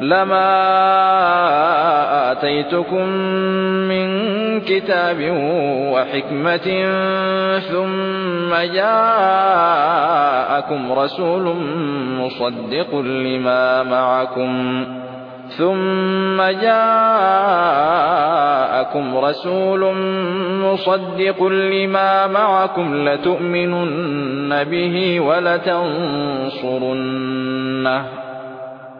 لما آتيتكم من كتاب وحكمة ثم جاءكم رسول مصدق لما معكم ثم جاءكم رسول مصدق لما معكم لتؤمنن به ولتنصرنه